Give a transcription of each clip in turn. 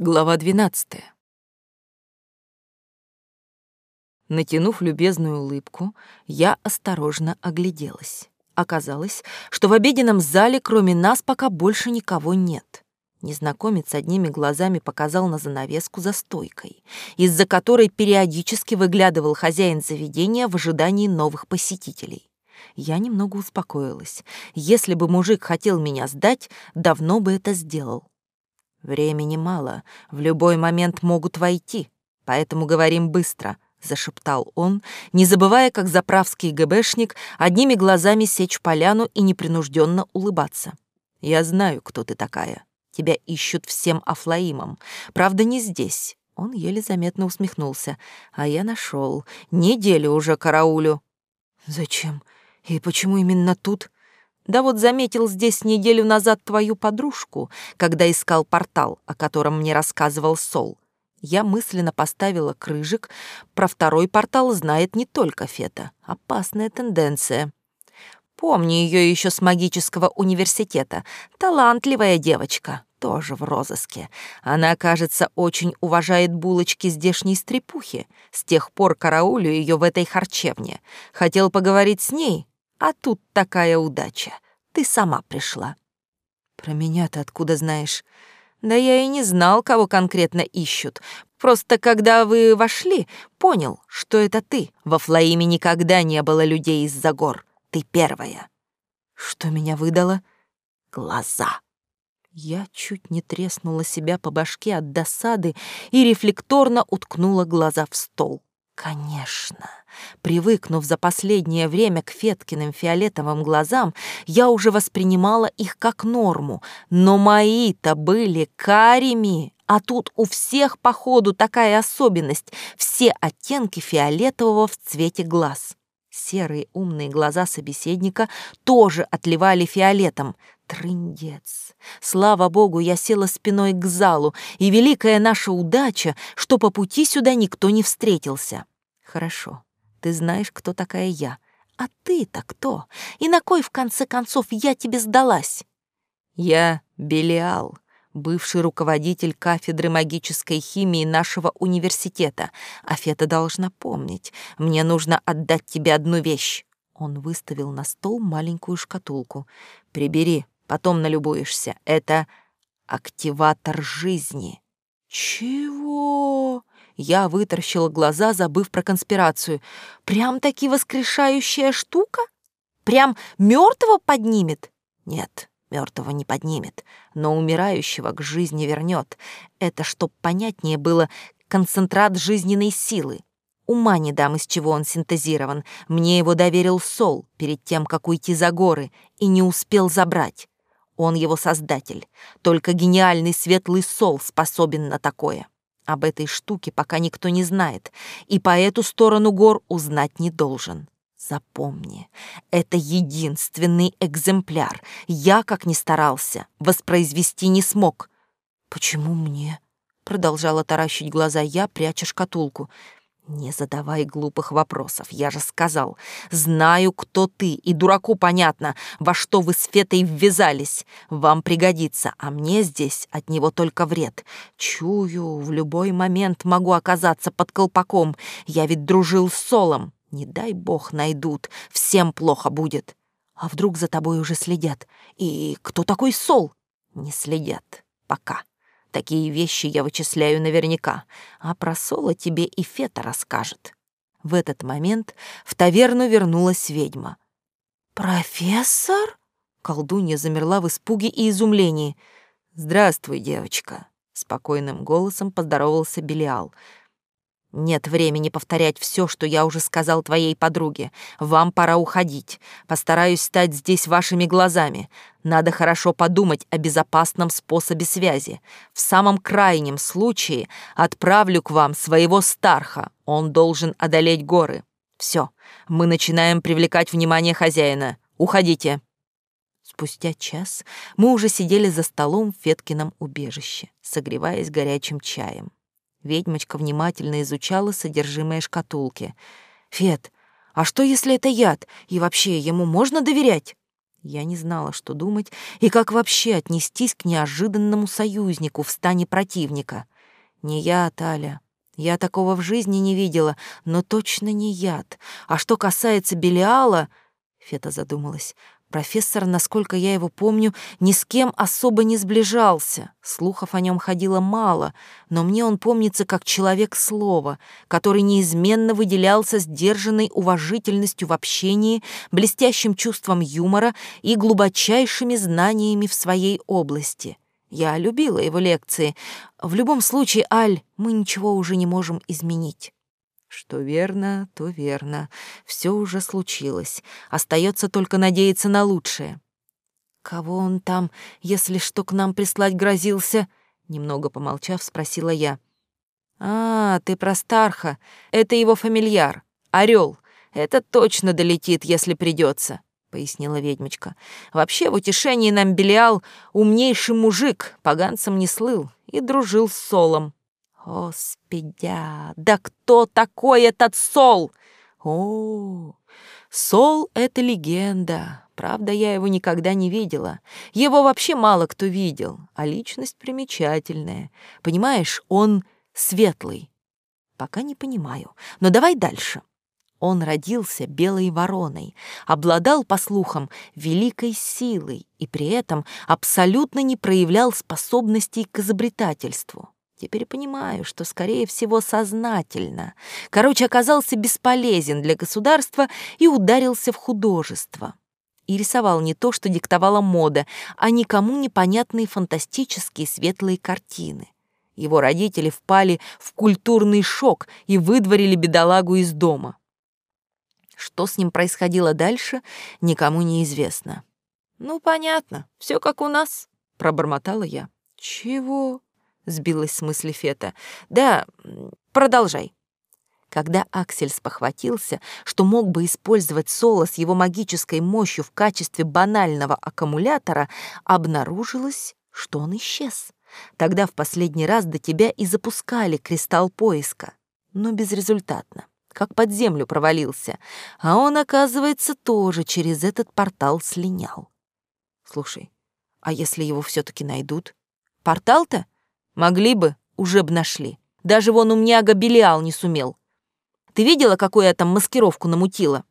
Глава 12. Натянув любезную улыбку, я осторожно огляделась. Оказалось, что в обеденном зале кроме нас пока больше никого нет. Незнакомец одними глазами показал на занавеску за стойкой, из-за которой периодически выглядывал хозяин заведения в ожидании новых посетителей. Я немного успокоилась. Если бы мужик хотел меня сдать, давно бы это сделал. «Времени мало, в любой момент могут войти, поэтому говорим быстро», — зашептал он, не забывая, как заправский ГБшник, одними глазами сечь поляну и непринужденно улыбаться. «Я знаю, кто ты такая. Тебя ищут всем Афлаимом. Правда, не здесь». Он еле заметно усмехнулся. «А я нашел. Неделю уже караулю». «Зачем? И почему именно тут?» Да вот заметил здесь неделю назад твою подружку, когда искал портал, о котором мне рассказывал Сол. Я мысленно поставила крыжик. Про второй портал знает не только Фета. Опасная тенденция. Помню ее еще с магического университета. Талантливая девочка, тоже в розыске. Она, кажется, очень уважает булочки здешней стрепухи. С тех пор караулю ее в этой харчевне. Хотел поговорить с ней, а тут такая удача. Ты сама пришла. Про меня ты откуда знаешь? Да я и не знал, кого конкретно ищут. Просто когда вы вошли, понял, что это ты. Во Флаиме никогда не было людей из-за гор. Ты первая. Что меня выдало? Глаза. Я чуть не треснула себя по башке от досады и рефлекторно уткнула глаза в стол. Конечно. Привыкнув за последнее время к Феткиным фиолетовым глазам, я уже воспринимала их как норму, но мои-то были карими, а тут у всех, походу, такая особенность — все оттенки фиолетового в цвете глаз. Серые умные глаза собеседника тоже отливали фиолетом. Трындец. Слава богу, я села спиной к залу, и великая наша удача, что по пути сюда никто не встретился. Хорошо, ты знаешь, кто такая я. А ты-то кто? И на кой, в конце концов, я тебе сдалась? Я Белиал, бывший руководитель кафедры магической химии нашего университета. Афета должна помнить. Мне нужно отдать тебе одну вещь. Он выставил на стол маленькую шкатулку. Прибери, потом налюбуешься. Это активатор жизни. Чего? Я вытаращила глаза, забыв про конспирацию. Прям-таки воскрешающая штука? Прям мертвого поднимет? Нет, Мертвого не поднимет, но умирающего к жизни вернет. Это, чтоб понятнее было, концентрат жизненной силы. Ума не дам, из чего он синтезирован. Мне его доверил Сол перед тем, как уйти за горы, и не успел забрать. Он его создатель. Только гениальный светлый Сол способен на такое. Об этой штуке пока никто не знает, и по эту сторону гор узнать не должен. Запомни, это единственный экземпляр. Я, как ни старался, воспроизвести не смог. Почему мне? Продолжала таращить глаза я, пряча шкатулку. Не задавай глупых вопросов, я же сказал. Знаю, кто ты, и дураку понятно, во что вы с Фетой ввязались. Вам пригодится, а мне здесь от него только вред. Чую, в любой момент могу оказаться под колпаком. Я ведь дружил с Солом. Не дай бог найдут, всем плохо будет. А вдруг за тобой уже следят? И кто такой Сол? Не следят. Пока. Такие вещи я вычисляю наверняка. А про Сола тебе и Фета расскажет. В этот момент в таверну вернулась ведьма. «Профессор?» Колдунья замерла в испуге и изумлении. «Здравствуй, девочка», — спокойным голосом поздоровался Белиал. Нет времени повторять все, что я уже сказал твоей подруге. Вам пора уходить. Постараюсь стать здесь вашими глазами. Надо хорошо подумать о безопасном способе связи. В самом крайнем случае отправлю к вам своего старха. Он должен одолеть горы. Все, мы начинаем привлекать внимание хозяина. Уходите. Спустя час мы уже сидели за столом в Феткином убежище, согреваясь горячим чаем. Ведьмочка внимательно изучала содержимое шкатулки. «Фет, а что, если это яд? И вообще, ему можно доверять?» Я не знала, что думать и как вообще отнестись к неожиданному союзнику в стане противника. Не я, Таля. Я такого в жизни не видела, но точно не яд. А что касается Белиала... Фета задумалась. Профессор, насколько я его помню, ни с кем особо не сближался. Слухов о нем ходило мало, но мне он помнится как человек слова, который неизменно выделялся сдержанной уважительностью в общении, блестящим чувством юмора и глубочайшими знаниями в своей области. Я любила его лекции. В любом случае, Аль, мы ничего уже не можем изменить. Что верно, то верно. Все уже случилось. Остается только надеяться на лучшее. Кого он там, если что, к нам прислать грозился? Немного помолчав, спросила я. А, ты про Старха. Это его фамильяр. Орел. Это точно долетит, если придется, пояснила ведьмочка. Вообще, в утешении нам Белиал умнейший мужик, поганцем не слыл и дружил с Солом. Господя, да кто такой этот Сол? О, Сол — это легенда. Правда, я его никогда не видела. Его вообще мало кто видел, а личность примечательная. Понимаешь, он светлый. Пока не понимаю, но давай дальше. Он родился белой вороной, обладал, по слухам, великой силой и при этом абсолютно не проявлял способностей к изобретательству. Теперь понимаю, что, скорее всего, сознательно. Короче, оказался бесполезен для государства и ударился в художество. И рисовал не то, что диктовала мода, а никому непонятные фантастические светлые картины. Его родители впали в культурный шок и выдворили бедолагу из дома. Что с ним происходило дальше, никому не известно. «Ну, понятно, все как у нас», — пробормотала я. «Чего?» Сбилась с мысли Фета. Да, продолжай. Когда Аксель спохватился, что мог бы использовать Соло с его магической мощью в качестве банального аккумулятора, обнаружилось, что он исчез. Тогда в последний раз до тебя и запускали кристалл поиска, но безрезультатно, как под землю провалился, а он, оказывается, тоже через этот портал слинял. Слушай, а если его все таки найдут? Портал-то? Могли бы, уже б нашли. Даже вон умняга Белиал не сумел. Ты видела, какую я там маскировку намутила?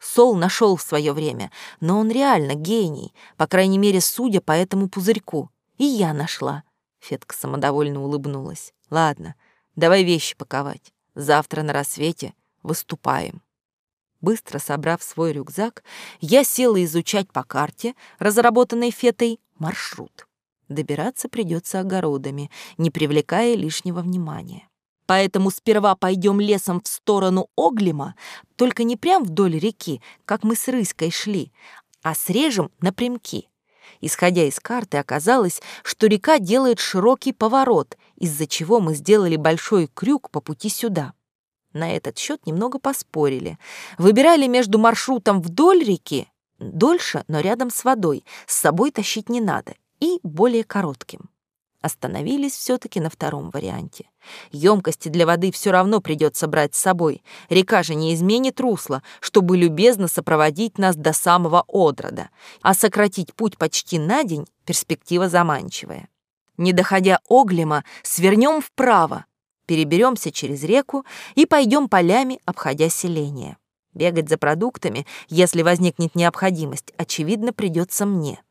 Сол нашел в свое время, но он реально гений, по крайней мере, судя по этому пузырьку. И я нашла. Фетка самодовольно улыбнулась. Ладно, давай вещи паковать. Завтра на рассвете выступаем. Быстро собрав свой рюкзак, я села изучать по карте, разработанной Фетой, маршрут. Добираться придется огородами, не привлекая лишнего внимания. Поэтому сперва пойдем лесом в сторону Оглима, только не прям вдоль реки, как мы с Рыской шли, а срежем напрямки. Исходя из карты, оказалось, что река делает широкий поворот, из-за чего мы сделали большой крюк по пути сюда. На этот счет немного поспорили. Выбирали между маршрутом вдоль реки, дольше, но рядом с водой, с собой тащить не надо, и более коротким. Остановились все-таки на втором варианте. Емкости для воды все равно придется брать с собой. Река же не изменит русло, чтобы любезно сопроводить нас до самого Одрода. А сократить путь почти на день — перспектива заманчивая. Не доходя Оглема, свернем вправо, переберемся через реку и пойдем полями, обходя селение. Бегать за продуктами, если возникнет необходимость, очевидно, придется мне.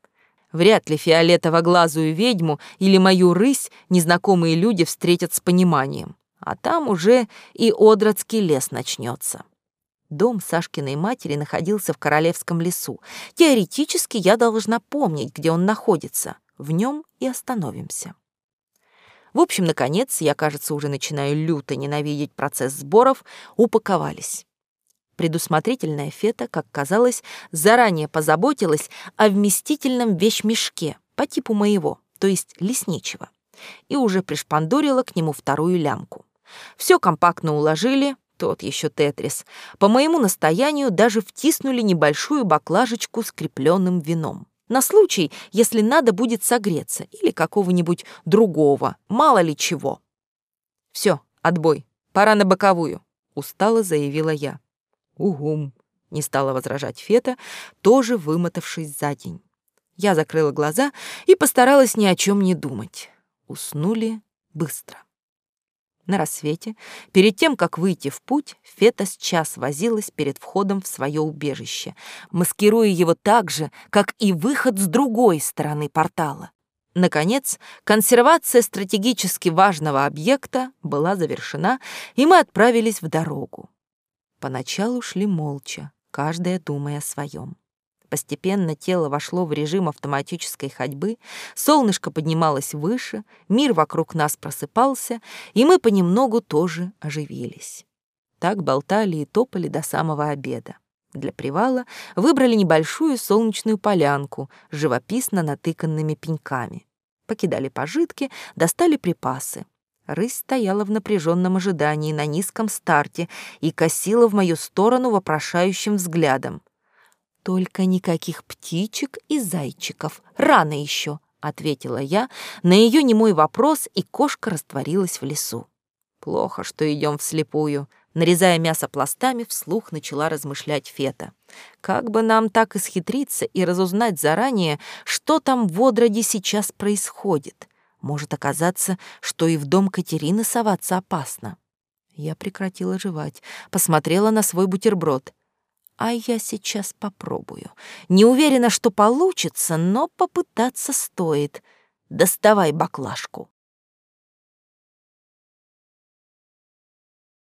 Вряд ли фиолетово-глазую ведьму или мою рысь незнакомые люди встретят с пониманием. А там уже и Одродский лес начнется. Дом Сашкиной матери находился в Королевском лесу. Теоретически я должна помнить, где он находится. В нем и остановимся. В общем, наконец, я, кажется, уже начинаю люто ненавидеть процесс сборов, упаковались. Предусмотрительная Фета, как казалось, заранее позаботилась о вместительном вещмешке по типу моего, то есть лесничего, и уже пришпандорила к нему вторую лямку. Все компактно уложили, тот еще тетрис. По моему настоянию даже втиснули небольшую баклажечку с крепленным вином. На случай, если надо будет согреться или какого-нибудь другого, мало ли чего. Все, отбой, пора на боковую, устало заявила я. «Угум», — Не стала возражать Фета, тоже вымотавшись за день. Я закрыла глаза и постаралась ни о чем не думать. Уснули быстро. На рассвете, перед тем, как выйти в путь, Фета с час возилась перед входом в свое убежище, маскируя его так же, как и выход с другой стороны портала. Наконец, консервация стратегически важного объекта была завершена, и мы отправились в дорогу. Поначалу шли молча, каждая думая о своем. Постепенно тело вошло в режим автоматической ходьбы, солнышко поднималось выше, мир вокруг нас просыпался, и мы понемногу тоже оживились. Так болтали и топали до самого обеда. Для привала выбрали небольшую солнечную полянку с живописно натыканными пеньками. Покидали пожитки, достали припасы. Рысь стояла в напряженном ожидании на низком старте и косила в мою сторону вопрошающим взглядом. «Только никаких птичек и зайчиков. Рано еще», — ответила я на ее немой вопрос, и кошка растворилась в лесу. «Плохо, что идем вслепую», — нарезая мясо пластами, вслух начала размышлять Фета. «Как бы нам так исхитриться и разузнать заранее, что там в Одроде сейчас происходит? Может оказаться, что и в дом Катерины соваться опасно». Я прекратила жевать, посмотрела на свой бутерброд — а я сейчас попробую. Не уверена, что получится, но попытаться стоит. Доставай баклажку.